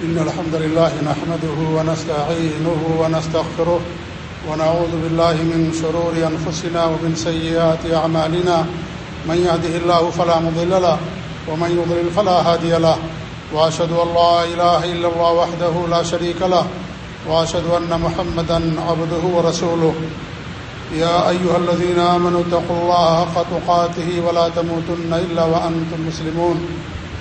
إن الحمد لله نحمده ونستعينه ونستغفره ونعوذ بالله من شرور أنفسنا ومن سيئات أعمالنا. من يهده الله فلا مضل له ومن يضلل فلا هادي له. وأشهد أن لا إله إلا الله وحده لا شريك له. وأشهد أن محمدا عبده ورسوله. يا أيها الذين آمنوا اتقوا الله حق تقاته ولا تموتن إلا وأنتم مسلمون.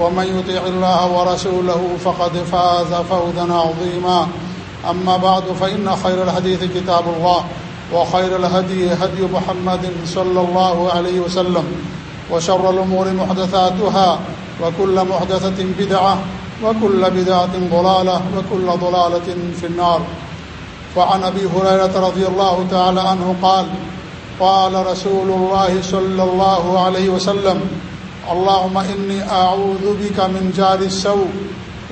ومن يطيع الله ورسوله فقد فاز فوزا عظيما. أما بعد، فإن خير الحديث كتاب الله، وخير الهدي هدي محمد صلى الله عليه وسلم، وشر الأمور محدثاتها، وكل محدثة بدعة، وكل بدعة ضلالة، وكل ضلالة في النار. وعن أبي هريرة رضي الله تعالى عنه قال قال رسول الله صلى الله عليه وسلم اللهم إني أعوذ بك من جار السوء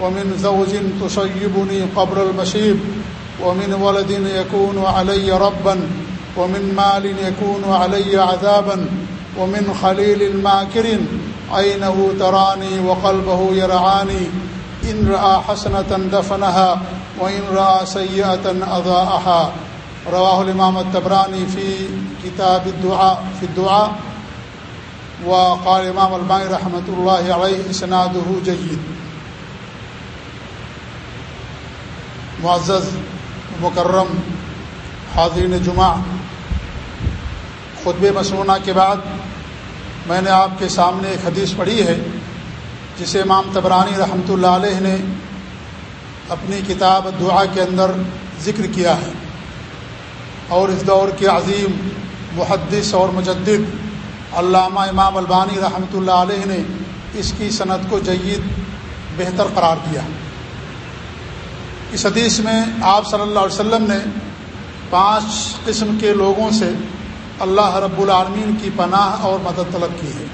ومن زوج تصيبني قبر المشيب ومن ولد يكون علي ربا ومن مال يكون علي عذابا ومن خليل ماكر عينه تراني وقلبه يرعاني إن رأى حسنة دفنها وإن رأى سيئة أضاءها رواه الإمام التبراني في كتاب الدعاء في الدعاء وقال امام البانی رحمۃ اللہ علیہ اسناد جید معزز مکرم حاضرین جمعہ خطب مسنونہ کے بعد میں نے آپ کے سامنے ایک حدیث پڑھی ہے، جسے امام تبرانی رحمۃ اللہ علیہ نے اپنی کتاب دعا کے اندر ذکر کیا ہے۔ اور اس دور کے عظیم، محدث اور مجدد علامہ امام البانی رحمۃ اللہ علیہ نے اس کی صنعت کو جید بہتر قرار دیا۔ اس حدیث میں آپ صلی اللہ علیہ وسلم نے پانچ قسم کے لوگوں سے اللہ رب العالمین کی پناہ اور مدد طلب کی ہے۔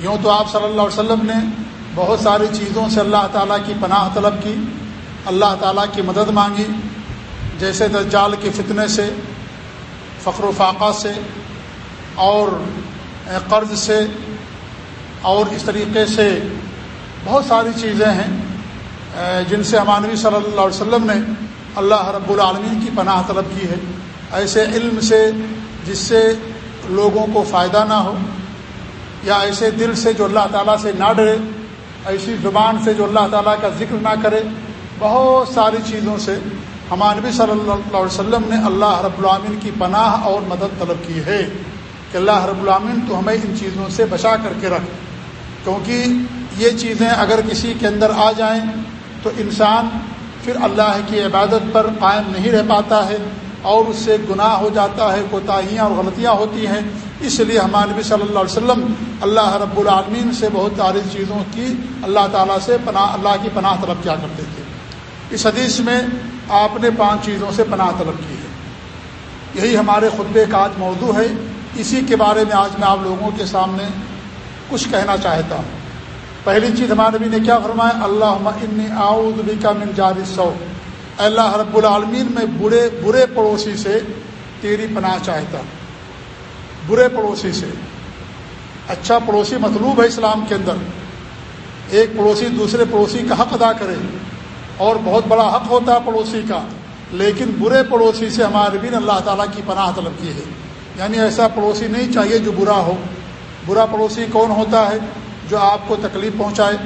یوں تو آپ صلی اللہ علیہ وسلم نے بہت ساری چیزوں سے اللہ تعالیٰ کی پناہ طلب کی، اللہ تعالیٰ کی مدد مانگی، جیسے دجال کے فتنے سے، فخر و فاقہ سے اور قرض سے اور اس طریقے سے بہت ساری چیزیں ہیں جن سے ہمانوی صلی اللہ علیہ وسلم نے اللہ رب العالمین کی پناہ طلب کی ہے۔ ایسے علم سے جس سے لوگوں کو فائدہ نہ ہو، یا ایسے دل سے جو اللہ تعالیٰ سے نہ ڈرے، ایسی زبان سے جو اللہ تعالیٰ کا ذکر نہ کرے، بہت ساری چیزوں سے ہمانوی صلی اللہ علیہ وسلم نے اللہ رب العامن کی پناہ اور مدد طلب کی ہے۔ کہ اللہ رب العامن تو ہمیں ان چیزوں سے بچا کر کے رکھ۔ کیونکہ یہ چیزیں اگر کسی کے اندر آ جائیں تو انسان پھر اللہ کی عبادت پر قائم نہیں رہ پاتا ہے اور اس سے گناہ ہو جاتا ہے، کوتاہیاں اور غلطیاں ہوتی ہیں۔ اس لیے ہمارے نبی صلی اللہ علیہ وسلم اللہ رب العالمین سے بہت ساری چیزوں کی اللہ تعالیٰ سے پناہ، اللہ کی پناہ طلب کیا کرتے تھے۔ اس حدیث میں آپ نے پانچ چیزوں سے پناہ طلب کی ہے۔ یہی ہمارے خطبے کا آج موضوع ہے۔ اسی کے بارے میں آج میں آپ لوگوں کے سامنے کچھ کہنا چاہتا ہوں۔ پہلی چیز ہمارے نبی نے کیا فرمایا؟ اللہ انی آؤد بھی کا من جار سو اللہ رب العالمین، میں برے برے پڑوسی سے تیری پناہ چاہتا ہوں۔ برے پڑوسی سے۔ اچھا پڑوسی مطلوب ہے اسلام کے اندر۔ ایک پڑوسی دوسرے پڑوسی کا حق ادا کرے۔ اور بہت بڑا حق ہوتا ہے پڑوسی کا۔ لیکن برے پڑوسی سے ہمارے بھی اللہ تعالیٰ کی پناہ طلب کی ہے۔ یعنی ایسا پڑوسی نہیں چاہیے جو برا ہو۔ برا پڑوسی کون ہوتا ہے جو آپ کو تکلیف پہنچائے؟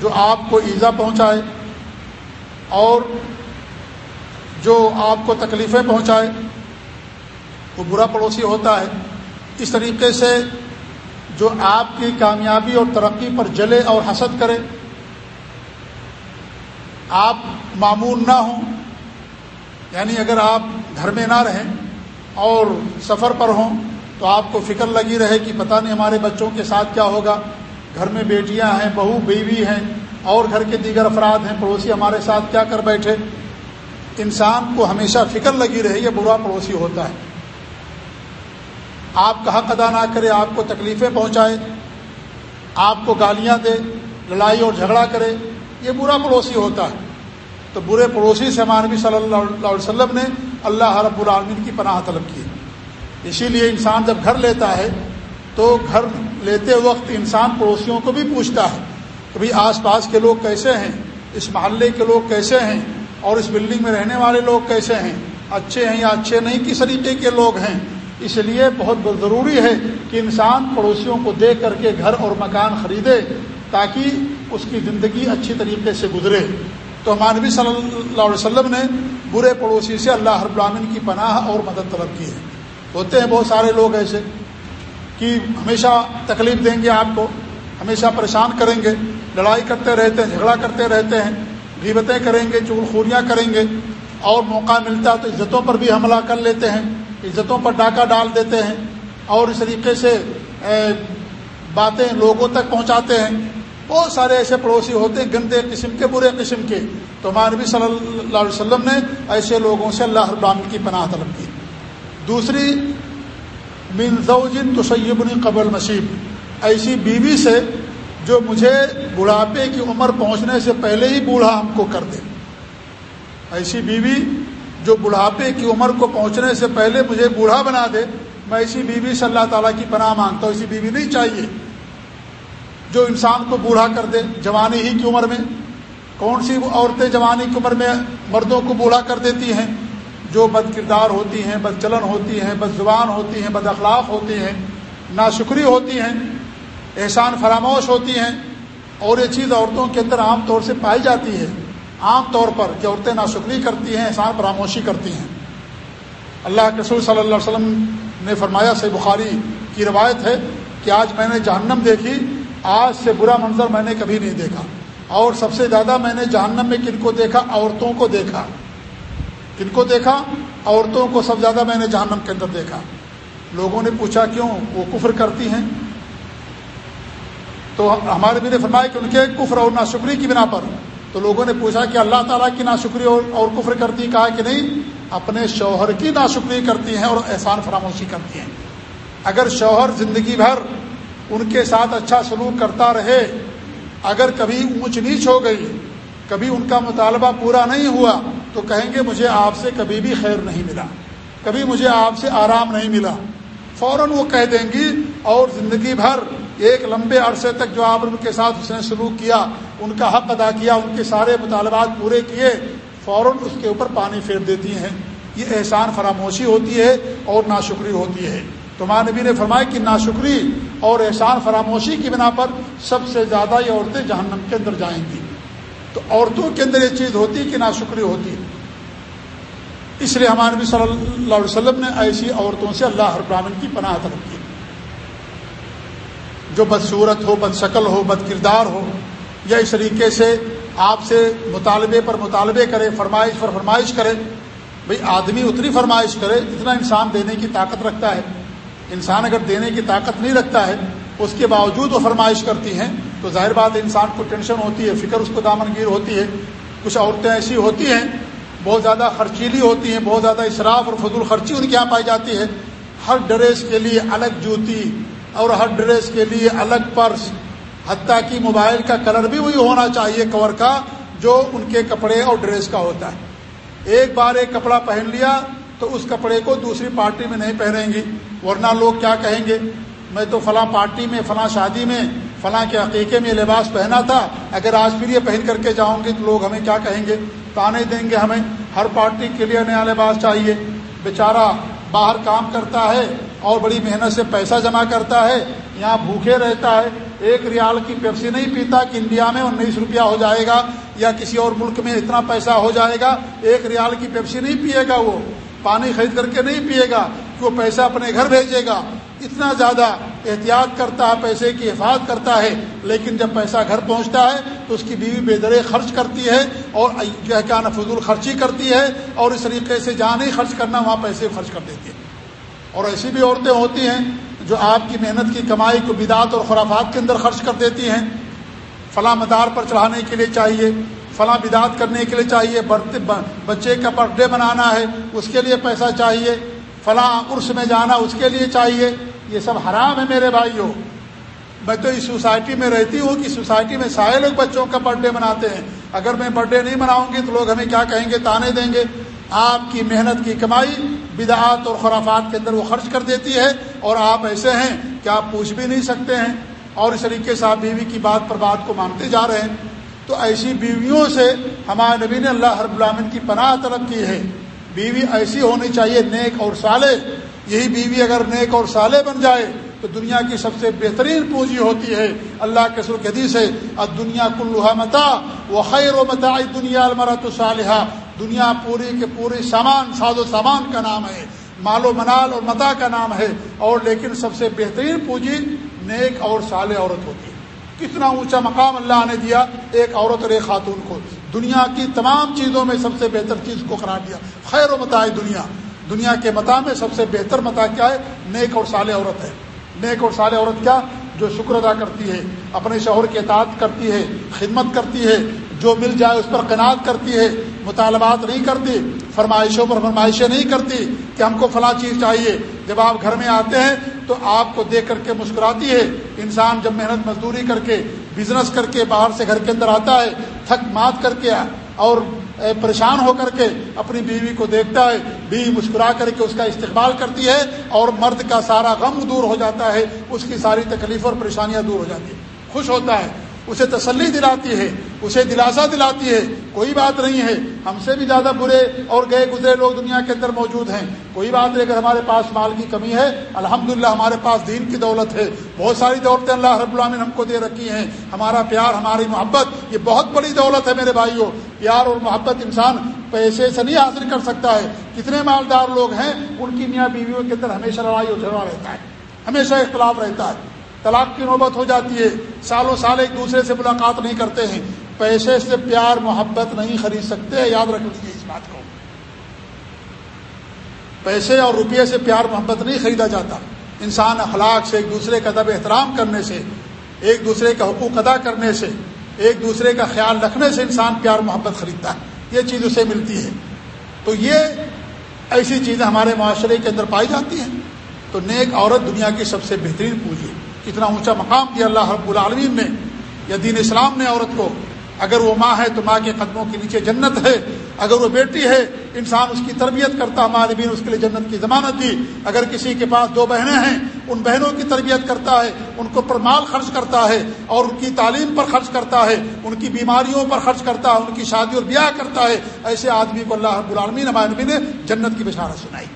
جو آپ کو ایزا پہنچائے؟ اور جو آپ کو تکلیفیں پہنچائے؟ وہ برا پڑوسی ہوتا ہے۔ اس طریقے سے جو آپ کی کامیابی اور ترقی پر جلے اور حسد کرے، آپ معمول نہ ہوں۔ یعنی اگر آپ گھر میں نہ رہیں اور سفر پر ہوں تو آپ کو فکر لگی رہے کہ پتہ نہیں ہمارے بچوں کے ساتھ کیا ہوگا۔ گھر میں بیٹیاں ہیں، بہو، بیوی ہیں، اور گھر کے دیگر افراد ہیں، پڑوسی ہمارے ساتھ کیا کر بیٹھے؟ انسان کو ہمیشہ فکر لگی رہے یہ برا پڑوسی ہوتا ہے۔ آپ کا حق ادا نہ کرے، آپ کو تکلیفیں پہنچائے، آپ کو گالیاں دے، لڑائی اور جھگڑا کرے، یہ برا پڑوسی ہوتا ہے۔ تو برے پڑوسی سے مانوی صلی اللہ علیہ وسلم نے اللہ رب العالمین کی پناہ طلب کی اسی لیے انسان جب گھر لیتا ہے تو گھر لیتے وقت انسان پڑوسیوں کو بھی پوچھتا ہے کہ بھائی آس پاس کے لوگ کیسے ہیں؟ اس محلے کے لوگ کیسے ہیں؟ اور اس بلڈنگ میں رہنے والے لوگ کیسے ہیں؟ اچھے ہیں یا اچھے نہیں؟ کس طریقے کے لوگ ہیں؟ اس لیے بہت ضروری ہے کہ انسان پڑوسیوں کو دیکھ کر کے گھر اور مکان خریدے تاکہ اس کی زندگی اچھی طریقے سے گزرے۔ تو ہمانبی صلی اللہ علیہ وسلم نے برے پڑوسی سے اللہ رب العالمین کی پناہ اور مدد طلب کی ہے۔ ہوتے ہیں بہت سارے لوگ ایسے کہ ہمیشہ تکلیف دیں گے آپ کو، ہمیشہ پریشان کریں گے، لڑائی کرتے رہتے ہیں، جھگڑا کرتے رہتے ہیں، غیبتیں کریں گے، چغل خوریاں کریں گے۔ اور موقع ملتا ہے تو عزتوں پر بھی حملہ کر لیتے ہیں، عزتوں پر ڈاکہ ڈال دیتے ہیں اور اس طریقے سے باتیں لوگوں تک پہنچاتے ہیں۔ بہت سارے ایسے پڑوسی ہوتے ہیں، گندے قسم کے، برے قسم کے۔ تو مانوی صلی اللہ علیہ وسلم نے ایسے لوگوں سے اللہ ابام کی پناہ طلب کی۔ دوسری، من زوجن تسیبنی قبل مصیب ایسی بیوی سے جو مجھے بڑھاپے کی عمر پہنچنے سے پہلے ہی بوڑھا ہم کو کر دے۔ ایسی بیوی جو بڑھاپے کی عمر کو پہنچنے سے پہلے مجھے بوڑھا بنا دے، میں ایسی بیوی سے اللہ تعالیٰ کی پناہ مانگتا ہوں۔ ایسی بیوی نہیں چاہیے۔ جو انسان کو بوڑھا کر دے جوانی ہی کی عمر میں، کون سی عورتیں جوانی کی عمر میں مردوں کو بوڑھا کر دیتی ہیں؟ جو بد کردار ہوتی ہیں، بد چلن ہوتی ہیں، بد زبان ہوتی ہیں، بد اخلاق ہوتی ہیں، ناشکری ہوتی ہیں، احسان فراموش ہوتی ہیں، اور یہ چیز عورتوں کے اندر عام طور سے پائی جاتی ہے۔ عام طور پر کہ عورتیں ناشکری کرتی ہیں، احسان فراموشی کرتی ہیں۔ اللہ کے رسول صلی اللہ علیہ وسلم نے فرمایا سے بخاری کی روایت ہے کہ آج میں نے جہنم دیکھی آج سے برا منظر میں نے کبھی نہیں دیکھا۔ اور سب سے زیادہ میں نے جہنم میں کن کو دیکھا؟ عورتوں کو دیکھا۔ کن کو دیکھا؟ عورتوں کو سب زیادہ میں نے جہنم کے اندر دیکھا۔ لوگوں نے پوچھا کیوں؟ وہ کفر کرتی ہیں۔ تو ہمارے بھی نے فرمایا کہ ان کے کفر اور ناشکری کی بنا پر۔ تو لوگوں نے پوچھا کہ اللہ تعالیٰ کی ناشکری اور اور کفر کرتی کہا کہ نہیں؟ اپنے شوہر کی ناشکری کرتی ہیں اور احسان فراموشی کرتی ہیں۔ اگر شوہر زندگی بھر ان کے ساتھ اچھا سلوک کرتا رہے۔ اگر کبھی اونچ نیچ ہو گئی، کبھی ان کا مطالبہ پورا نہیں ہوا، تو کہیں گے مجھے آپ سے کبھی بھی خیر نہیں ملا۔ کبھی مجھے آپ سے آرام نہیں ملا۔ فوراً وہ کہہ دیں گی، اور زندگی بھر ایک لمبے عرصے تک جو آپ ان کے ساتھ اس نے سلوک کیا، ان کا حق ادا کیا، ان کے سارے مطالبات پورے کیے، فوراً اس کے اوپر پانی پھیر دیتی ہیں۔ یہ احسان فراموشی ہوتی ہے اور ناشکری ہوتی ہے۔ تو ماں نبی نے فرمایا کہ ناشکری اور احسان فراموشی کی بنا پر سب سے زیادہ یہ عورتیں جہنم کے اندر جائیں گی۔ تو عورتوں کے اندر یہ چیز ہوتی ہے کہ ناشکری ہوتی ہے۔ اس لیے ہمارے نبی صلی اللہ علیہ وسلم نے ایسی عورتوں سے اللہ ہر براہن کی پناہ طلب کی۔ جو بدصورت ہو بد شکل ہو بد کردار ہو، یا اس طریقے سے آپ سے مطالبے پر مطالبے کرے، فرمائش پر فرمائش کرے، بھئی آدمی اتنی فرمائش کرے جتنا انسان دینے کی طاقت رکھتا ہے۔ انسان اگر دینے کی طاقت نہیں رکھتا ہے، اس کے باوجود وہ فرمائش کرتی ہیں، تو ظاہر بات انسان کو ٹینشن ہوتی ہے، فکر اس کو دامنگیر ہوتی ہے۔ کچھ عورتیں ایسی ہوتی ہیں، بہت زیادہ خرچیلی ہوتی ہیں، بہت زیادہ اصراف اور فضول خرچی ان کے یہاں پائی جاتی ہے۔ ہر ڈریس کے لیے الگ جوتی اور ہر ڈریس کے لیے الگ پرس، حتیٰ کہ موبائل کا کلر بھی وہی ہونا چاہیے کور کا، جو ان کے کپڑے اور ڈریس کا ہوتا ہے۔ ایک بار ایک کپڑا پہن لیا تو اس کپڑے کو دوسری پارٹی میں نہیں پہنیں گی، ورنہ لوگ کیا کہیں گے؟ میں تو فلاں پارٹی میں، فلاں شادی میں، فلاں کے عقیقے میں لباس پہنا تھا، اگر آج پھر یہ پہن کر کے جاؤں گی تو لوگ ہمیں کیا کہیں گے؟ تانے دیں گے ہمیں، ہر پارٹی کے لیے نیا لباس چاہیے۔ بیچارہ باہر کام کرتا ہے اور بڑی محنت سے پیسہ جمع کرتا ہے، یہاں بھوکے رہتا ہے۔ ایک ریال کی پیپسی نہیں پیتا کہ انڈیا میں انیس روپیہ ہو جائے گا یا کسی اور ملک میں اتنا پیسہ ہو جائے گا، ایک ریال کی پیپسی نہیں پیے گا وہ۔ پانی خرید کر کے نہیں پیے گا کہ وہ پیسہ اپنے گھر بھیجے گا۔ اتنا زیادہ احتیاط کرتا ہے، پیسے کی حفاظت کرتا ہے، لیکن جب پیسہ گھر پہنچتا ہے تو اس کی بیوی بے درے خرچ کرتی ہے اور کیا نا، فضول خرچی کرتی ہے اور اس طریقے سے جہاں نہیں خرچ کرنا، وہاں پیسے خرچ کر دیتی ہے۔ اور ایسی بھی عورتیں ہوتی ہیں جو آپ کی محنت کی کمائی کو بدعت اور خرافات کے اندر خرچ کر دیتی ہیں۔ فلاں مدار پر چڑھانے کے لیے چاہیے۔ فلاں بدعت کرنے کے لیے چاہیے بچے کا برتھ ڈے منانا ہے، اس کے لیے پیسہ چاہیے، فلاں عرس میں جانا اس کے لیے چاہیے، یہ سب حرام ہے میرے بھائیوں۔ میں تو اس سوسائٹی میں رہتی ہوں کہ سوسائٹی میں سارے لوگ بچوں کا برتھ ڈے مناتے ہیں۔ اگر میں برتھ ڈے نہیں مناؤں گی تو لوگ ہمیں کیا کہیں گے؟ تانے دیں گے۔ آپ کی محنت کی کمائی بدعات اور خرافات کے اندر وہ خرچ کر دیتی ہے اور آپ ایسے ہیں کہ آپ پوچھ بھی نہیں سکتے ہیں اور اس طریقے سے آپ بیوی کی بات پر بات کو مانتے جا رہے ہیں۔ تو ایسی بیویوں سے ہمارے نبی نے اللہ ہر غلامن کی پناہ طلب کی ہے۔ بیوی ایسی ہونی چاہیے، نیک اور سالے یہی بیوی اگر نیک اور سالے بن جائے تو دنیا کی سب سے بہترین پونجی ہوتی ہے۔ اللہ کے سر حدیث ہے اب دنیا کلوہا متا وہ خیر و متا دنیا المرا صالحہ۔ دنیا پوری کے پوری سامان، ساز و سامان کا نام ہے۔ مال و منال اور متا کا نام ہے۔ اور لیکن سب سے بہترین پونجی نیک اور سال عورت ہوتی ہے۔ کتنا اونچا مقام اللہ نے دیا ایک عورت اور ایک خاتون کو۔ دنیا کی تمام چیزوں میں سب سے بہتر چیز کو قرار دیا۔ خیر و متا دنیا۔ دنیا کے متا میں سب سے بہتر متا کیا ہے؟ نیک اور سال عورت ہے۔ نیک اور سال عورت کیا؟ جو شکر ادا کرتی ہے، اپنے شوہر کے اطاعت کرتی ہے، خدمت کرتی ہے جو مل جائے اس پر قناعت کرتی ہے، مطالبات نہیں کرتی، فرمائشوں پر فرمائشیں نہیں کرتی کہ ہم کو فلاں چیز چاہیے۔ جب آپ گھر میں آتے ہیں تو آپ کو دیکھ کر کے مسکراتی ہے۔ انسان جب محنت مزدوری کر کے بزنس کر کے باہر سے گھر کے اندر آتا ہے، تھک مات کر کے اور پریشان ہو کر کے اپنی بیوی کو دیکھتا ہے، بیوی مسکرا کر کے اس کا استقبال کرتی ہے اور مرد کا سارا غم دور ہو جاتا ہے، اس کی ساری تکلیف اور پریشانیاں دور ہو جاتی ہیں۔ خوش ہوتا ہے، اسے تسلی دلاتی ہے۔ اسے دلاسا دلاتی ہے۔ کوئی بات نہیں ہے۔ ہم سے بھی زیادہ برے اور گئے گزرے لوگ دنیا کے اندر موجود ہیں۔ کوئی بات نہیں، اگر ہمارے پاس مال کی کمی ہے، الحمدللہ ہمارے پاس دین کی دولت ہے۔ بہت ساری دولتیں اللہ رب العالمین ہم کو دے رکھی ہیں۔ ہمارا پیار، ہماری محبت، یہ بہت بڑی دولت ہے میرے بھائیوں۔ پیار اور محبت انسان پیسے سے نہیں حاصل کر سکتا ہے۔ کتنے مالدار لوگ ہیں، ان کی میاں بیویوں کے اندر ہمیشہ لڑائی اور جھگڑا رہتا ہے۔ ہمیشہ اختلاف رہتا ہے۔ طلاق کی نوبت ہو جاتی ہے۔ سالوں سال ایک دوسرے سے ملاقات نہیں کرتے ہیں۔ پیسے سے پیار، محبت نہیں خرید سکتے، یاد رکھ لیجیے اس بات کو۔ پیسے اور روپیے سے پیار، محبت نہیں خریدا جاتا۔ انسان اخلاق سے ایک دوسرے کا ادب احترام کرنے سے، ایک دوسرے کا حقوق ادا کرنے سے، ایک دوسرے کا خیال رکھنے سے انسان پیار، محبت خریدتا ہے۔ یہ چیز اسے ملتی ہے۔ تو یہ ایسی چیزیں ہمارے معاشرے کے اندر پائی جاتی ہیں تو نیک عورت دنیا کی سب سے بہترین پوجی کتنا اونچا مقام دیا اللہ رب العالمین نے، یا دین اسلام نے عورت کو۔ اگر وہ ماں ہے تو ماں کے قدموں کے نیچے جنت ہے، اگر وہ بیٹی ہے، انسان اس کی تربیت کرتا ہمارے بھی اس کے لیے جنت کی ضمانت دی۔ اگر کسی کے پاس دو بہنیں ہیں، ان بہنوں کی تربیت کرتا ہے، ان کو پر مال خرچ کرتا ہے اور ان کی تعلیم پر خرچ کرتا ہے، ان کی بیماریوں پر خرچ کرتا ہے ان کی شادی اور بیاہ کرتا ہے، ایسے آدمی کو اللہ رب العالمین ہمارے نبی نے جنت کی بشارت سنائی۔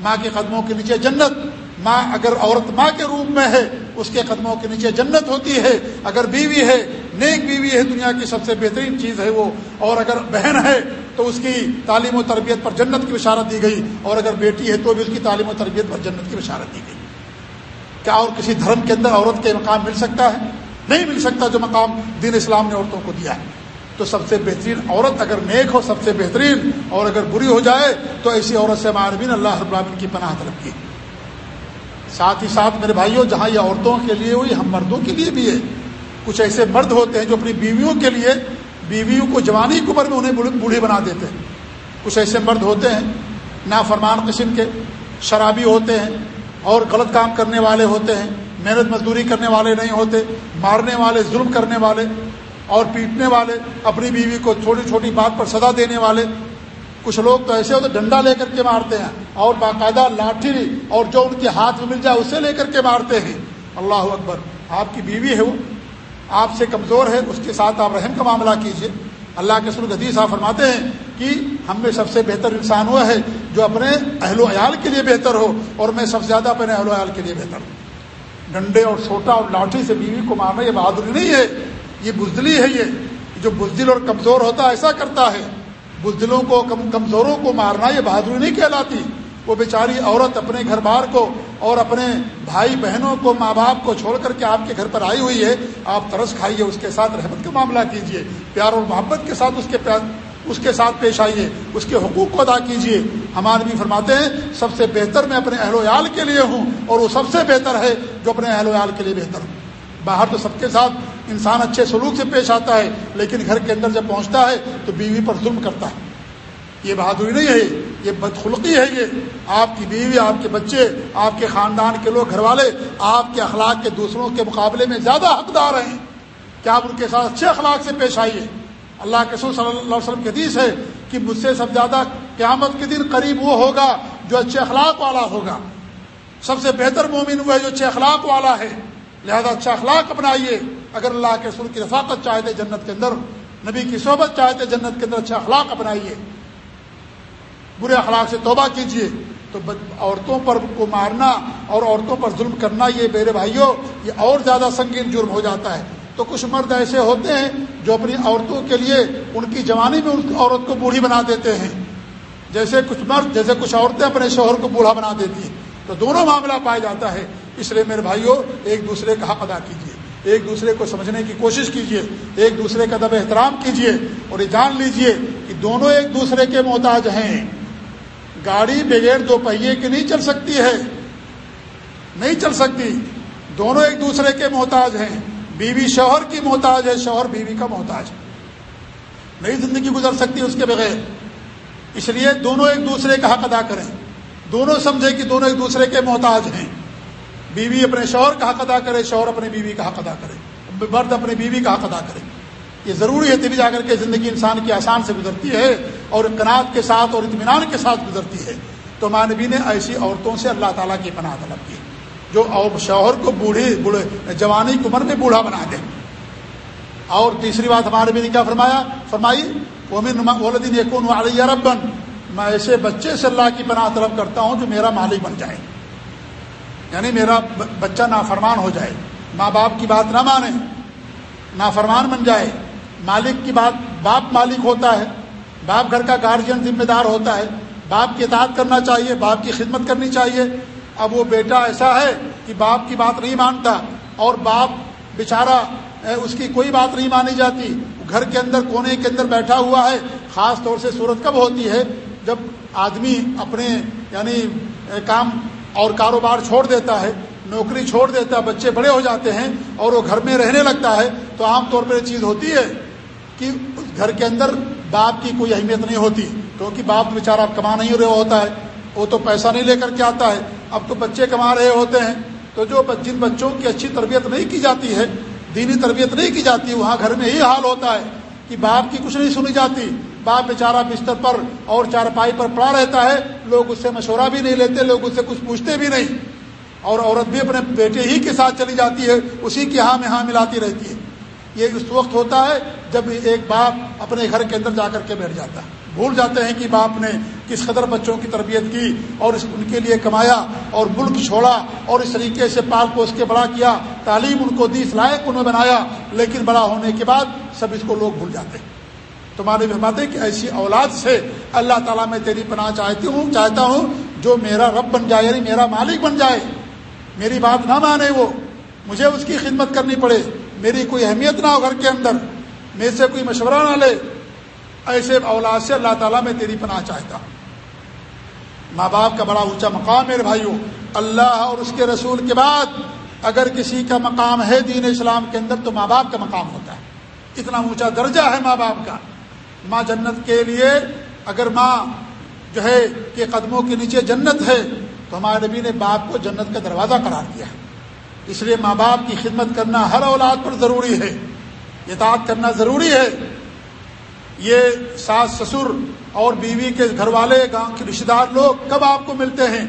ماں کے قدموں کے نیچے جنت ماں اگر عورت ماں کے روپ میں ہے، اس کے قدموں کے نیچے جنت ہوتی ہے۔ اگر بیوی ہے، نیک بیوی ہے، دنیا کی سب سے بہترین چیز ہے وہ۔ اور اگر بہن ہے، تو اس کی تعلیم و تربیت پر جنت کی بشارت دی گئی۔ اور اگر بیٹی ہے، تو بھی اس کی تعلیم و تربیت پر جنت کی بشارت دی گئی۔ کیا اور کسی دھرم کے اندر عورت کے مقام مل سکتا ہے؟ نہیں مل سکتا جو مقام دین اسلام نے عورتوں کو دیا ہے۔ تو سب سے بہترین عورت اگر نیک ہو، سب سے بہترین، اور اگر بری ہو جائے، تو ایسی عورت سے ماربین اللہ رب العالمین کی پناہ طلب کی۔ ساتھ ہی ساتھ میرے بھائیوں، جہاں یہ عورتوں کے لیے ہوئی، ہم مردوں کے لیے بھی ہے۔ کچھ ایسے مرد ہوتے ہیں جو اپنی بیویوں کے لیے بیویوں کو جوانی کی عمر میں انہیں بوڑھی بنا دیتے ہیں۔ کچھ ایسے مرد ہوتے ہیں، نافرمان قسم کے شرابی ہوتے ہیں اور غلط کام کرنے والے ہوتے ہیں، محنت مزدوری کرنے والے نہیں ہوتے، مارنے والے، ظلم کرنے والے اور پیٹنے والے، اپنی بیوی کو چھوٹی چھوٹی بات پر سزا دینے والے کچھ لوگ تو ایسے ہوتے ڈنڈا لے کر کے مارتے ہیں اور باقاعدہ لاٹھی اور جو ان کے ہاتھ میں مل جائے اسے لے کر کے مارتے ہیں۔ اللہ اکبر۔ آپ کی بیوی ہے وہ۔ آپ سے کمزور ہے، اس کے ساتھ آپ رحم کا معاملہ کیجیے اللہ کے سر حدیث صاحب فرماتے ہیں کہ ہم میں سب سے بہتر انسان وہ ہے جو اپنے اہل و عیال کے لیے بہتر ہو اور میں سب سے زیادہ اپنے اہل و عیال کے لیے بہتر ہوں۔ ڈنڈے اور چھوٹا اور لاٹھی سے بیوی کو مارنا یہ بہادری نہیں ہے، یہ بزدلی ہے یہ۔ جو بزدل اور کمزور ہوتا ہے ایسا کرتا ہے۔ بزدلوں کو، کم کمزوروں کو مارنا یہ بہادری نہیں کہلاتی۔ وہ بیچاری عورت اپنے گھر بار کو اور اپنے بھائی بہنوں کو، ماں باپ کو چھوڑ کر کے آپ کے گھر پر آئی ہوئی ہے، آپ ترس کھائیے، اس کے ساتھ رحمت کا معاملہ کیجیے، پیار اور محبت کے ساتھ اس کے پیار اس کے ساتھ پیش آئیے، اس کے حقوق کو ادا کیجیے۔ ہمارے بھی فرماتے ہیں، سب سے بہتر میں اپنے اہل و عیال کے لیے ہوں اور وہ سب سے بہتر ہے جو اپنے اہل و عیال کے لیے بہتر ہوں۔ باہر تو سب کے ساتھ انسان اچھے سلوک سے پیش آتا ہے، لیکن گھر کے اندر جب پہنچتا ہے تو بیوی پر ظلم کرتا ہے۔ یہ بہادری نہیں ہے، یہ بدخلقی ہے یہ۔ آپ کی بیوی، آپ کے بچے، آپ کے خاندان کے لوگ گھر والے، آپ کے اخلاق کے دوسروں کے مقابلے میں زیادہ حقدار ہیں۔ کہ آپ ان کے ساتھ اچھے اخلاق سے پیش آئیے؟ اللہ کے صلی اللہ علیہ وسلم کے حدیث ہے کہ مجھ سے سب زیادہ قیامت کے دن قریب وہ ہوگا جو اچھے اخلاق والا ہوگا۔ سب سے بہتر مومن وہ ہے جو اچھے اخلاق والا ہے۔ لہذا اچھا اخلاق اپنائیے۔ اگر اللہ کے سر کی رفاقت چاہتے جنت کے اندر، نبی کی صحبت چاہتے جنت کے اندر اچھا اخلاق اپنائیے، برے اخلاق سے توبہ کیجیے تو عورتوں پر کو مارنا اور عورتوں پر ظلم کرنا، یہ میرے بھائیوں، یہ اور زیادہ سنگین جرم ہو جاتا ہے۔ تو کچھ مرد ایسے ہوتے ہیں جو اپنی عورتوں کے لیے ان کی جوانی میں ان عورت کو بوڑھی بنا دیتے ہیں۔ جیسے کچھ مرد، جیسے کچھ عورتیں اپنے شوہر کو بوڑھا بنا دیتی ہیں۔ تو دونوں معاملہ پایا جاتا ہے۔ اس لیے میرے بھائیوں، ایک دوسرے کا حق ادا کیجیے ایک دوسرے کو سمجھنے کی کوشش کیجیے ایک دوسرے کا دب احترام کیجیے اور یہ جان لیجیے کہ دونوں ایک دوسرے کے محتاج ہیں۔ گاڑی بغیر دو پہیے کی نہیں چل سکتی ہے۔ نہیں چل سکتی۔ دونوں ایک دوسرے کے محتاج ہیں۔ بیوی شوہر کی محتاج ہے، شوہر بیوی کا محتاج نئی زندگی گزر سکتی ہے اس کے بغیر۔ اس لیے دونوں ایک دوسرے کا حق ادا کریں۔ دونوں سمجھے کہ دونوں ایک دوسرے کے محتاج ہیں۔ بیوی اپنے شوہر کا حق ادا کرے، شوہر اپنی بیوی کا حق ادا کرے۔ مرد اپنی بیوی کا حق ادا کرے۔ یہ ضروری ہے تبھی جا کر کے زندگی انسان کی آسان سے گزرتی ہے اور کنات کے ساتھ اور اطمینان کے ساتھ گزرتی ہے۔ تو مانوی نے ایسی عورتوں سے اللہ تعالیٰ کی پناہ طلب کی۔ جو اور شوہر کو بوڑھی بوڑھے، جوانی کی عمر میں بوڑھا بنا دے۔ اور تیسری بات ہمارے بھی نے کیا فرمایا؟ فرمائی ولدین یقون علیہ ربن میں ایسے بچے سے اللہ کی پناہ طلب کرتا ہوں جو میرا مالک بن جائے یعنی میرا بچہ نافرمان ہو جائے، ماں باپ کی بات نہ مانے، نافرمان بن جائے، مالک کی بات باپ مالک ہوتا ہے، باپ گھر کا گارجین ذمہ دار ہوتا ہے، باپ کی اطاعت کرنا چاہیے، باپ کی خدمت کرنی چاہیے۔ اب وہ بیٹا ایسا ہے کہ باپ کی بات نہیں مانتا اور باپ بیچارہ اس کی کوئی بات نہیں مانی جاتی۔ گھر کے اندر، کونے کے اندر بیٹھا ہوا ہے، خاص طور سے صورت کب ہوتی ہے؟ جب آدمی اپنے یعنی کام اور کاروبار چھوڑ دیتا ہے، نوکری چھوڑ دیتا ہے، بچے بڑے ہو جاتے ہیں اور وہ گھر میں رہنے لگتا ہے، تو عام طور پر یہ چیز ہوتی ہے کہ گھر کے اندر باپ کی کوئی اہمیت نہیں ہوتی، کیونکہ باپ بیچارہ اب کما نہیں رہا ہوتا ہے، وہ تو پیسہ نہیں لے کر کے آتا ہے۔ اب تو بچے کما رہے ہوتے ہیں، تو جو جن بچوں کی اچھی تربیت نہیں کی جاتی ہے، دینی تربیت نہیں کی جاتی، وہاں گھر میں یہی حال ہوتا ہے کہ باپ کی کچھ نہیں سنی جاتی۔ باپ بیچارہ بستر پر اور چارپائی پر پڑا رہتا ہے، لوگ اس سے مشورہ بھی نہیں لیتے، لوگ اس سے کچھ پوچھتے بھی نہیں۔ اور عورت بھی اپنے بیٹے ہی کے ساتھ چلی جاتی ہے، اسی کی ہاں میں ہاں ملاتی رہتی ہے۔ یہ اس وقت ہوتا ہے جب ایک باپ اپنے گھر کے اندر جا کر کے بیٹھ جاتا ہے۔ بھول جاتے ہیں کہ باپ نے کس قدر بچوں کی تربیت کی اور اس ان کے لیے کمایا اور ملک چھوڑا اور اس طریقے سے پال کو اس کے بڑا کیا، تعلیم ان کو دی اس لائق انہوں بنایا، لیکن بڑا ہونے کے بعد سب اس کو لوگ بھول جاتے ہیں۔ تمہارے فرماتے کہ ایسی اولاد سے اللہ تعالیٰ میں تیری پناہ چاہتی ہوں، چاہتا ہوں جو میرا رب بن جائے یعنی میرا مالک بن جائے۔ میری بات نہ مانے وہ، مجھے اس کی خدمت کرنی پڑے۔ میری کوئی اہمیت نہ ہو گھر کے اندر، میرے سے کوئی مشورہ نہ لے۔ ایسے اولاد سے اللہ تعالیٰ میں تیری پناہ چاہتا ہوں۔ ماں باپ کا بڑا اونچا مقام میرے بھائیوں۔ اللہ اور اس کے رسول کے بعد اگر کسی کا مقام ہے دین اسلام کے اندر تو ماں باپ کا مقام ہوتا ہے۔ اتنا اونچا درجہ ہے ماں باپ کا۔ ماں جنت کے لیے اگر ماں جو ہے کہ قدموں کے نیچے جنت ہے، تو ہمارے نبی نے باپ کو جنت کا دروازہ قرار دیا اس لیے ماں باپ کی خدمت کرنا ہر اولاد پر ضروری ہے، اطاعت کرنا ضروری ہے۔ یہ ساس سسر اور بیوی کے گھر والے، گاؤں کے رشتے دار لوگ کب آپ کو ملتے ہیں؟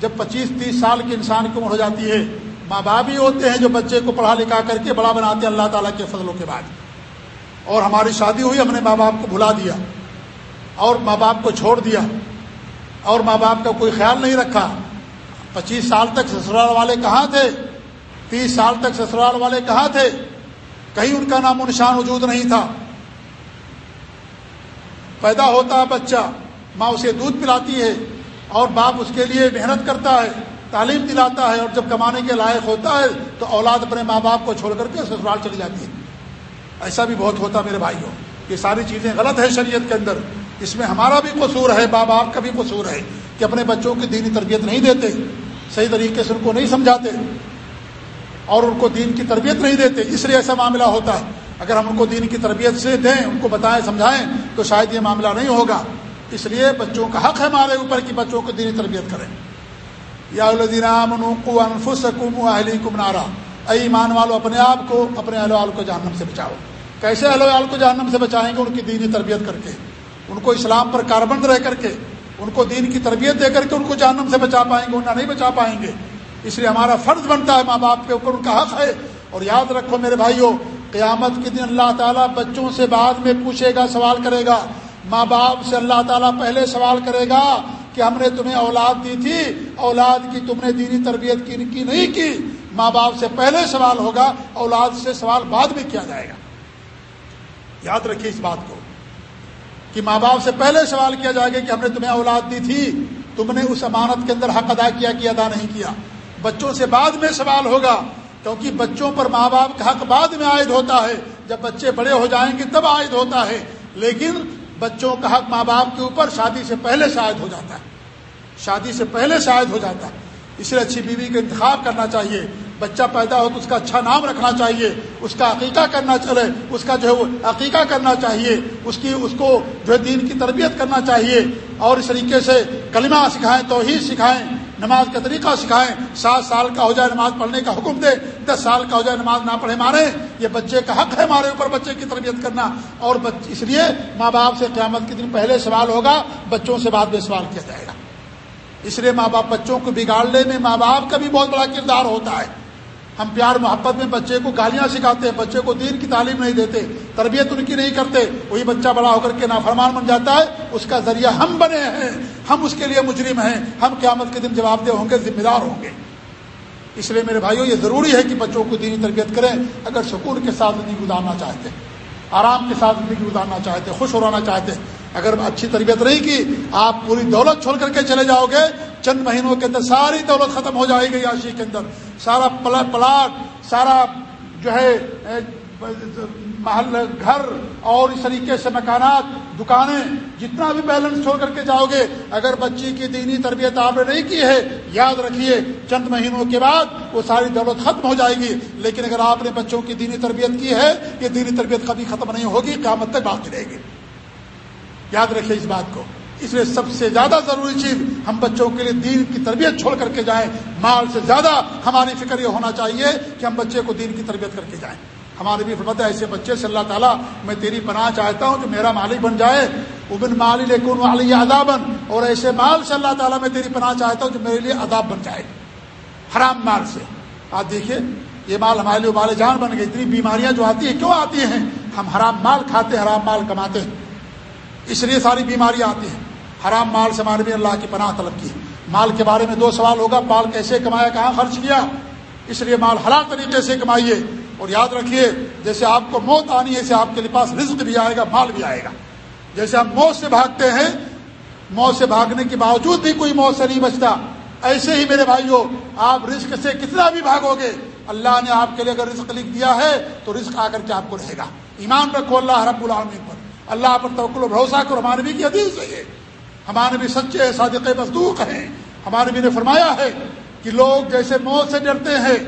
جب پچیس تیس سال کی انسان کی عمر ہو جاتی ہے، ماں باپ ہی ہوتے ہیں جو بچے کو پڑھا لکھا کر کے بڑا بناتے ہیں اللہ تعالیٰ کے فضلوں کے بعد۔ اور ہماری شادی ہوئی، ہم نے ماں باپ کو بھلا دیا اور ماں باپ کو چھوڑ دیا اور ماں باپ کا کوئی خیال نہیں رکھا۔ پچیس سال تک سسرال والے کہاں تھے؟ تیس سال تک سسرال والے کہاں تھے؟ کہیں ان کا نام و نشان وجود نہیں تھا۔ پیدا ہوتا ہے بچہ ماں اسے دودھ پلاتی ہے اور باپ اس کے لیے محنت کرتا ہے، تعلیم دلاتا ہے اور جب کمانے کے لائق ہوتا ہے تو اولاد اپنے ماں باپ کو چھوڑ کر کے سسرال چلی جاتی ہے۔ ایسا بھی بہت ہوتا میرے بھائیوں، یہ ساری چیزیں غلط ہے شریعت کے اندر۔ اس میں ہمارا بھی قصور ہے، ماں باپ کا بھی قصور ہے کہ اپنے بچوں کی دینی تربیت نہیں دیتے، صحیح طریقے سے ان کو نہیں سمجھاتے اور ان کو دین کی تربیت نہیں دیتے۔ اس لیے ایسا معاملہ ہوتا ہے۔ اگر ہم ان کو دین کی تربیت سے دیں، ان کو بتائیں، سمجھائیں، تو شاید یہ معاملہ نہیں ہوگا۔ اس لیے بچوں کا حق ہے ہمارے اوپر کہ بچوں کو دینی تربیت کریں۔ یا کم نارا۔ اے ایمان والو، اپنے آپ کو، اپنے اہل وال کو جہنم سے بچاؤ۔ کیسے اہل وال کو جہنم سے بچائیں گے؟ ان کی دینی تربیت کر کے، ان کو اسلام پر کاربند رہ کر کے، ان کو دین کی تربیت دے کر کے ان کو جہنم سے بچا پائیں گے انہیں نہیں بچا پائیں گے۔ اس لیے ہمارا فرض بنتا ہے ماں باپ کے اوپر، ان کا حق ہے۔ اور یاد رکھو میرے بھائیوں قیامت کے دن اللہ تعالیٰ بچوں سے بعد میں پوچھے گا، سوال کرے گا۔ ماں باپ سے اللہ تعالیٰ پہلے سوال کرے گا کہ ہم نے تمہیں اولاد دی تھی، اولاد کی تم نے دینی تربیت کی کی نہیں کی؟ ماں باپ سے پہلے سوال ہوگا، اولاد سے سوال بعد میں کیا جائے گا۔ یاد رکھیے اس بات کو کہ ماں باپ سے پہلے سوال کیا جائے گا کہ ہم نے تمہیں اولاد دی تھی، تم نے اس امانت کے اندر حق ادا کیا کہ ادا نہیں کیا۔ بچوں سے بعد میں سوال ہوگا، کیونکہ بچوں پر ماں باپ کا حق بعد میں عائد ہوتا ہے۔ جب بچے بڑے ہو جائیں گے تب عائد ہوتا ہے، لیکن بچوں کا حق ماں باپ کے اوپر شادی سے پہلے شاید ہو جاتا ہے۔ شادی سے پہلے شاید ہو جاتا ہے۔ اس لیے اچھی بیوی کا انتخاب کرنا چاہیے۔ بچہ پیدا ہو تو اس کا اچھا نام رکھنا چاہیے، اس کا عقیقہ کرنا چلے، اس کا جو ہے وہ عقیقہ کرنا چاہیے، اس کی، اس کو جو ہے دین کی تربیت کرنا چاہیے اور اس طریقے سے کلمہ سکھائیں، توحید سکھائیں، نماز کا طریقہ سکھائیں، سات سال کا ہو جائے نماز پڑھنے کا حکم دے، دس سال کا ہو جائے نماز نہ پڑھے مارے، یہ بچے کا حق ہے ہمارے اوپر بچے کی تربیت کرنا اور اس لیے ماں باپ سے قیامت کے دن پہلے سوال ہوگا، بچوں سے بعد میں سوال کیا جائے گا۔ اس لیے ماں باپ بچوں کو بگاڑنے میں ماں باپ کا بھی بہت بڑا کردار ہوتا ہے۔ ہم پیار محبت میں بچے کو گالیاں سکھاتے ہیں، بچے کو دین کی تعلیم نہیں دیتے، تربیت ان کی نہیں کرتے، وہی بچہ بڑا ہو کر کے نافرمان بن جاتا ہے، اس کا ذریعہ ہم بنے ہیں، ہم اس کے لیے مجرم ہیں، ہم قیامت کے دن جواب دہ ہوں گے، ذمہ دار ہوں گے۔ اس لیے میرے بھائیوں یہ ضروری ہے کہ بچوں کو دینی تربیت کریں، اگر سکون کے ساتھ زندگی گزارنا چاہتے، آرام کے ساتھ زندگی گزارنا چاہتے، خوش ہو رہنا چاہتے، اگر اچھی تربیت نہیں کی، آپ پوری دولت چھوڑ کر کے چلے جاؤ گے چند مہینوں کے اندر ساری دولت ختم ہو جائے گی عاشی کے اندر۔ سارا پلاٹ، سارا جو ہے محل، گھر اور اس طریقے سے مکانات، دکانیں، جتنا بھی بیلنس چھوڑ کر کے جاؤ گے، اگر بچی کی دینی تربیت آپ نے نہیں کی ہے، یاد رکھیے، چند مہینوں کے بعد وہ ساری دولت ختم ہو جائے گی۔ لیکن اگر آپ نے بچوں کی دینی تربیت کی ہے، یہ دینی تربیت کبھی ختم نہیں ہوگی، قیامت تک باقی رہے گی۔ یاد رکھیے اس بات کو۔ اس لیے سب سے زیادہ ضروری چیز ہم بچوں کے لیے دین کی تربیت چھوڑ کر کے جائیں۔ مال سے زیادہ ہماری فکر یہ ہونا چاہیے کہ ہم بچے کو دین کی تربیت کر کے جائیں۔ ہمارے بھی فرمت ہے ایسے بچے سے اللہ تعالیٰ، میں تیری پناہ چاہتا ہوں جو میرا مالک بن جائے۔ ابن مالی لیکن والی ادا بن اور ایسے مال سے اللہ تعالیٰ، میں تیری پناہ چاہتا ہوں جو میرے لیے اداب بن جائے۔ حرام مال سے۔ آپ دیکھیے، یہ مال ہمارے لیے ابال جان بن گئی اتنی بیماریاں جو آتی ہیں، کیوں آتی ہیں؟ ہم حرام مال کھاتے، حرام مال کماتے۔ ہیں اس لیے ساری بیماریاں آتی ہیں۔ حرام مال سے ہمارے بھی اللہ کی پناہ طلب کی۔ مال کے بارے میں دو سوال ہوگا مال کیسے کمایا، کہاں خرچ کیا؟ اس لیے مال حلال طریقے سے کمائیے۔ اور یاد رکھیے، جیسے آپ کو موت آنی ہے ایسے آپ کے پاس رزق بھی آئے گا، مال بھی آئے گا۔ جیسے ہم موت سے بھاگتے ہیں، موت سے بھاگنے کے باوجود بھی کوئی موت سے نہیں بچتا۔ ایسے ہی میرے بھائیوں آپ رزق سے کتنا بھی بھاگو گے، اللہ نے آپ کے لیے اگر رزق لکھ دیا ہے، تو رزق آ کر کے آپ کو رہے گا۔ ایمان رکھو اللہ رب العالمین پر۔ اللہ پر توکل و بھروسہ کرو ہمارے بھی کی حدیث ہے۔ ہمارے بھی سچے صادق مزدوق ہیں۔ ہمارے بھی نے فرمایا ہے کہ لوگ جیسے موت سے ڈرتے ہیں،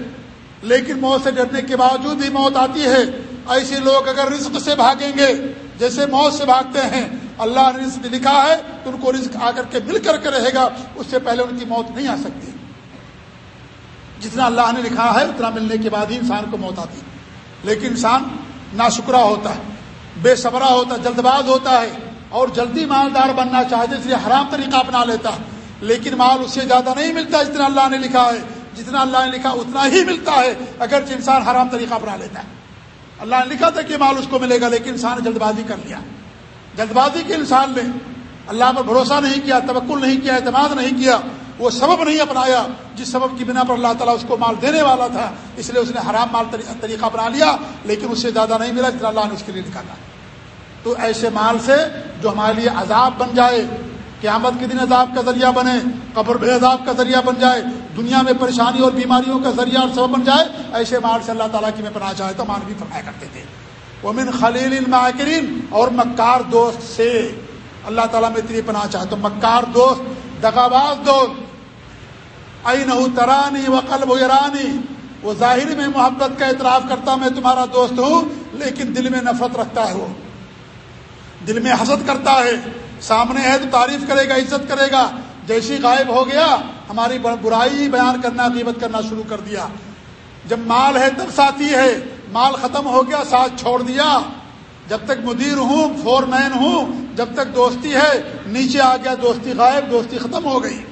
لیکن موت سے ڈرنے کے باوجود بھی موت آتی ہے۔ ایسے لوگ اگر رزق سے بھاگیں گے، جیسے موت سے بھاگتے ہیں، اللہ نے رزق لکھا ہے، تو ان کو رزق آ کر کے مل کر کے رہے گا، اس سے پہلے ان کی موت نہیں آ سکتی۔ جتنا اللہ نے لکھا ہے، اتنا ملنے کے بعد ہی انسان کو موت آتی۔ لیکن انسان ناشکرا ہوتا ہے، بے صبرا ہوتا ہے، جلد باز ہوتا ہے۔ اور جلدی مالدار بننا چاہتے اس لیے حرام طریقہ اپنا لیتا ہے۔ لیکن مال اس سے زیادہ نہیں ملتا جتنا اللہ نے لکھا ہے۔ جتنا اللہ نے لکھا اتنا ہی ملتا ہے۔ اگر انسان حرام طریقہ اپنا لیتا ہے۔ اللہ نے لکھا تھا کہ مال اس کو ملے گا، لیکن انسان نے جلد بازی کر لیا۔ جلد بازی کے انسان نے اللہ پر بھروسہ نہیں کیا، توکل نہیں کیا، اعتماد نہیں کیا۔ وہ سبب نہیں اپنایا جس سبب کی بنا پر اللہ تعالیٰ اس کو مال دینے والا تھا۔ اس لیے اس نے حرام مال طریقہ اپنا لیا، لیکن اس سے زیادہ نہیں ملا جتنا اللہ نے اس کے لیے نکالا تو ایسے مال سے جو ہمارے لیے عذاب بن جائے، قیامت کے دن عذاب کا ذریعہ بنے، قبر بے عذاب کا ذریعہ بن جائے، دنیا میں پریشانی اور بیماریوں کا ذریعہ اور سبب بن جائے ایسے مال سے اللہ تعالیٰ کی میں پناہ چاہے تو مان بھی فرمایا کرتے تھے۔ ومن خلیل الماکرین اور مکار دوست سے اللہ تعالیٰ میں تیری پناہ چاہے تو مکار دوست دغاباز دوست ترانی و قلب و ایرانی وہ ظاہر میں محبت کا اعتراف کرتا میں تمہارا دوست ہوں، لیکن دل میں نفرت رکھتا ہے وہ۔ دل میں حسد کرتا ہے۔ سامنے ہے تو تعریف کرے گا، عزت کرے گا۔ جیسی غائب ہو گیا، ہماری برائی بیان کرنا قیمت کرنا شروع کر دیا۔ جب مال ہے تب ساتھی ہے۔ مال ختم ہو گیا، ساتھ چھوڑ دیا۔ جب تک مدیر ہوں، فور مین ہوں، جب تک دوستی ہے، نیچے آ گیا، دوستی غائب، دوستی ختم ہو گئی۔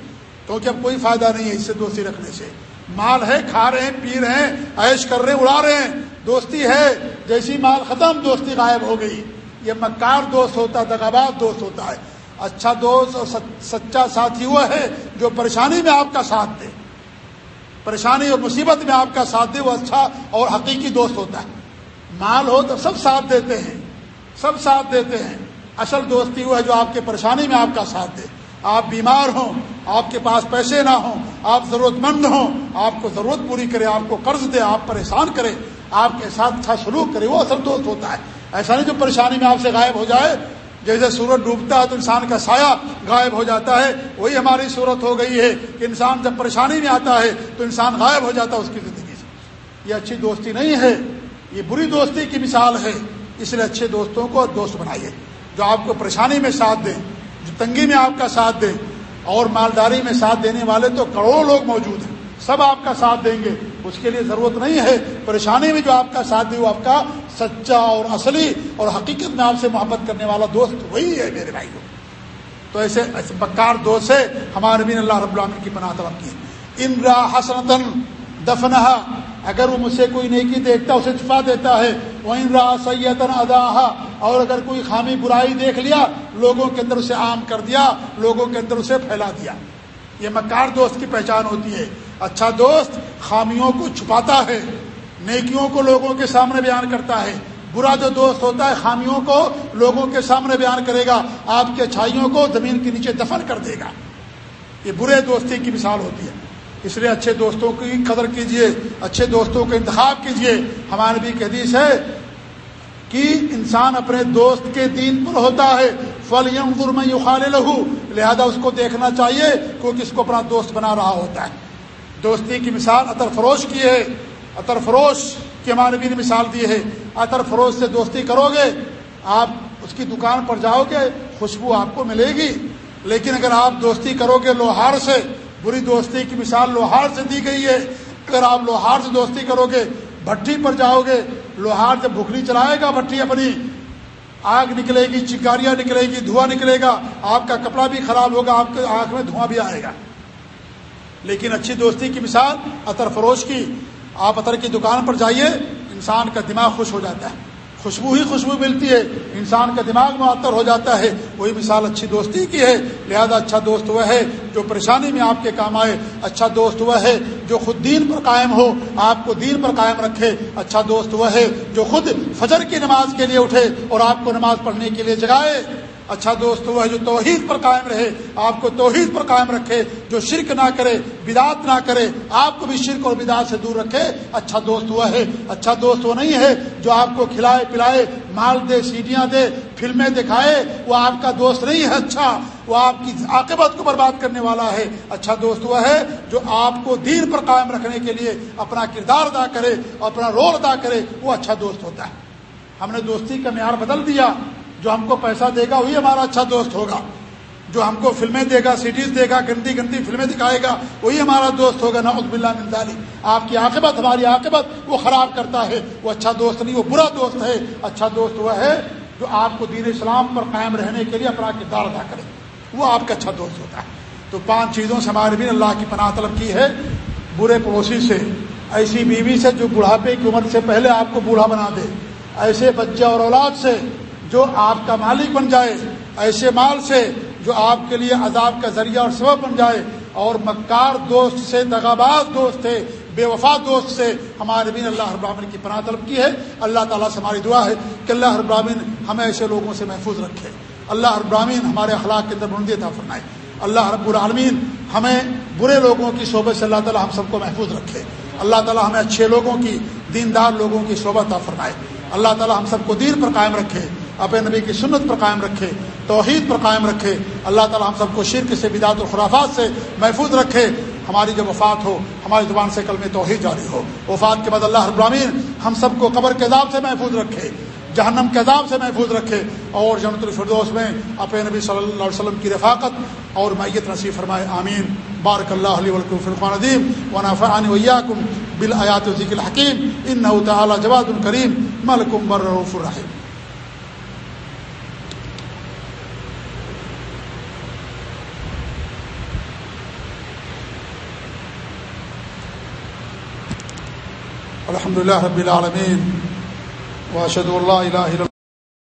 کیونکہ اب کوئی فائدہ نہیں ہے اس سے دوستی رکھنے سے؟ مال ہے، کھا رہے ہیں، پی رہے ہیں، عیش کر رہے ہیں، اڑا رہے ہیں۔ دوستی ہے، جیسی مال ختم، دوستی غائب ہو گئی۔ یہ مکار دوست ہوتا ہے دغاباد دوست ہوتا ہے۔ اچھا دوست اور سچا ساتھی وہ ہے جو پریشانی میں آپ کا ساتھ دے۔ پریشانی اور مصیبت میں آپ کا ساتھ دے، وہ اچھا اور حقیقی دوست ہوتا ہے۔ مال ہو تو سب ساتھ دیتے ہیں، سب ساتھ دیتے ہیں۔ اصل دوستی وہ ہے جو آپ کے پریشانی میں آپ کا ساتھ دے۔ آپ بیمار ہوں، آپ کے پاس پیسے نہ ہوں، آپ ضرورت مند ہوں، آپ کو ضرورت پوری کرے، آپ کو قرض دے، آپ پریشان کرے، آپ کے ساتھ اچھا سلوک کرے، وہ اصل دوست ہوتا ہے۔ ایسا نہیں جو پریشانی میں آپ سے غائب ہو جائے، جیسے سورج ڈوبتا ہے تو انسان کا سایہ غائب ہو جاتا ہے، وہی ہماری صورت ہو گئی ہے کہ انسان جب پریشانی میں آتا ہے تو انسان غائب ہو جاتا ہے اس کی زندگی سے۔ یہ اچھی دوستی نہیں ہے، یہ بری دوستی کی مثال ہے۔ اس لیے اچھے دوستوں کو دوست بنائیے، جو آپ کو پریشانی میں ساتھ دیں، جو تنگی میں آپ کا ساتھ دیں اور مالداری میں ساتھ دینے والے تو کروڑوں لوگ موجود ہیں۔ سب آپ کا ساتھ دیں گے۔ اس کے لیے ضرورت نہیں ہے۔ پریشانی میں جو آپ کا ساتھ دے وہ آپ کا سچا اور اصلی اور حقیقت میں آپ سے محبت کرنے والا دوست وہی ہے میرے بھائی تو ایسے بکار دوست ہے ہمارے بین اللہ رب العالمین کی پناہ طلب کی۔ ان را حسنتن دفنہ اگر وہ مجھ سے کوئی نیکی دیکھتا، اسے چھپا دیتا ہے۔ وہ ان را سیتن ادا اور اگر کوئی خامی برائی دیکھ لیا، لوگوں کے اندر اسے عام کر دیا، لوگوں کے اندر اسے پھیلا دیا۔ یہ مکار دوست کی پہچان ہوتی ہے۔ اچھا دوست، خامیوں کو چھپاتا ہے، نیکیوں کو لوگوں کے سامنے بیان کرتا ہے۔ برا جو دوست ہوتا ہے، خامیوں کو لوگوں کے سامنے بیان کرے گا۔ آپ کی اچھائیوں کو زمین کے نیچے دفن کر دے گا۔ یہ برے دوستی کی مثال ہوتی ہے۔ اس لیے اچھے دوستوں کی قدر کیجیے، اچھے دوستوں کا انتخاب کیجیے۔ ہمارے بھی حدیث ہے کہ انسان اپنے دوست کے دین پر ہوتا ہے۔ فل یم میں یو خالے لہو لہٰذا اس کو دیکھنا چاہیے کیونکہ اس کو اپنا دوست بنا رہا ہوتا ہے۔ دوستی کی مثال اطر فروش کی ہے، اطر فروش کی ہمارے بھی نے مثال دی ہے۔ اطر فروش سے دوستی کرو گے، آپ اس کی دکان پر جاؤ گے، خوشبو آپ کو ملے گی۔ لیکن اگر آپ دوستی کرو گے لوہار سے، بری دوستی کی مثال لوہار سے دی گئی ہے۔ اگر آپ لوہار سے دوستی کرو گے، بھٹی پر جاؤ گے، لوہار جب بھکری چلائے گا بھٹی اپنی، آگ نکلے گی چکاریاں نکلے گی، دھواں نکلے گا، آپ کا کپڑا بھی خراب ہوگا، آپ کے آنکھ میں دھواں بھی آئے گا۔ لیکن اچھی دوستی کی مثال عطر فروش کی، آپ عطر کی دکان پر جائیے، انسان کا دماغ خوش ہو جاتا ہے۔ خوشبو ہی خوشبو ملتی ہے، انسان کا دماغ معطر ہو جاتا ہے۔ وہی مثال اچھی دوستی کی ہے۔ لہذا اچھا دوست وہ ہے جو پریشانی میں آپ کے کام آئے۔ اچھا دوست وہ ہے جو خود دین پر قائم ہو، آپ کو دین پر قائم رکھے۔ اچھا دوست وہ ہے جو خود فجر کی نماز کے لیے اٹھے اور آپ کو نماز پڑھنے کے لیے جگائے۔ اچھا دوست وہ ہے جو توحید پر قائم رہے، آپ کو توحید پر قائم رکھے، جو شرک نہ کرے، بدعت نہ کرے، آپ کو بھی شرک اور بدعت سے دور رکھے۔ اچھا دوست وہ ہے اچھا دوست وہ نہیں ہے جو آپ کو کھلائے پلائے، مال دے، سیٹیاں دے، فلمیں دکھائے، وہ آپ کا دوست نہیں ہے۔ اچھا وہ آپ کی عاقبت کو برباد کرنے والا ہے۔ اچھا دوست وہ ہے جو آپ کو دین پر قائم رکھنے کے لیے اپنا کردار ادا کرے، اپنا رول ادا کرے، وہ اچھا دوست ہوتا ہے۔ ہم نے دوستی کا معیار بدل دیا۔ جو ہم کو پیسہ دے گا وہی ہمارا اچھا دوست ہوگا۔ جو ہم کو فلمیں دے گا سیٹیز دے گا گندی گندی فلمیں دکھائے گا، وہی ہمارا دوست ہوگا۔ نعوذ باللہ من مندالی آپ کی عاقبت، ہماری عاقبت وہ خراب کرتا ہے۔ وہ اچھا دوست نہیں، وہ برا دوست ہے۔ اچھا دوست وہ ہے جو آپ کو دین اسلام پر قائم رہنے کے لیے اپنا کردار ادا کرے۔ وہ آپ کا اچھا دوست ہوتا ہے۔ تو پانچ چیزوں سے ہمارے بھی اللہ کی پناہ طلب کی ہے۔ برے پڑوسی سے، ایسی بیوی سے جو بڑھاپے کی عمر سے پہلے آپ کو بوڑھا بنا دے۔ ایسے بچے اور اولاد سے جو آپ کا مالک بن جائے، ایسے مال سے جو آپ کے لیے عذاب کا ذریعہ اور سبب بن جائے۔ اور مکار دوست سے دغاباز دوست تھے بے وفا دوست سے ہمارے بین اللہ ابراہین کی پناہ طلب کی ہے۔ اللہ تعالیٰ سے ہماری دعا ہے کہ اللہ ابراہین ہمیں ایسے لوگوں سے محفوظ رکھے۔ اللہ ابراہین ہمارے اخلاق کے اندر بندی تھا فرمائے۔ اللہ رب العالمین ہمیں برے لوگوں کی صحبت سے اللہ تعالیٰ ہم سب کو محفوظ رکھے۔ اللہ تعالیٰ ہمیں اچھے لوگوں کی، دیندار لوگوں کی صحبت فرمائے۔ اللہ تعالیٰ ہم سب کو دین پر قائم رکھے۔ اپنے نبی کی سنت پر قائم رکھے، توحید پر قائم رکھے۔ اللہ تعالی ہم سب کو شرک سے، بدعت و خرافات سے محفوظ رکھے۔ ہماری جب وفات ہو، ہماری زبان سے کل میں توحید جاری ہو۔ وفات کے بعد اللہ ابراہین ہم سب کو قبر کے عذاب سے محفوظ رکھے، جہنم کے عذاب سے محفوظ رکھے۔ اور جنت الفردوس میں اپنے نبی صلی اللہ علیہ وسلم کی رفاقت اور میت نصیب فرمائے، آمین۔ بارک اللہ علیہ فرقان ادیم ونافعانی ویاکم بالآیات و ذکر الحکیم۔ ان تعالی جواد الکریم ملکم برف الرحیم الحمد لله رب العالمين واشهد ان لا اله الا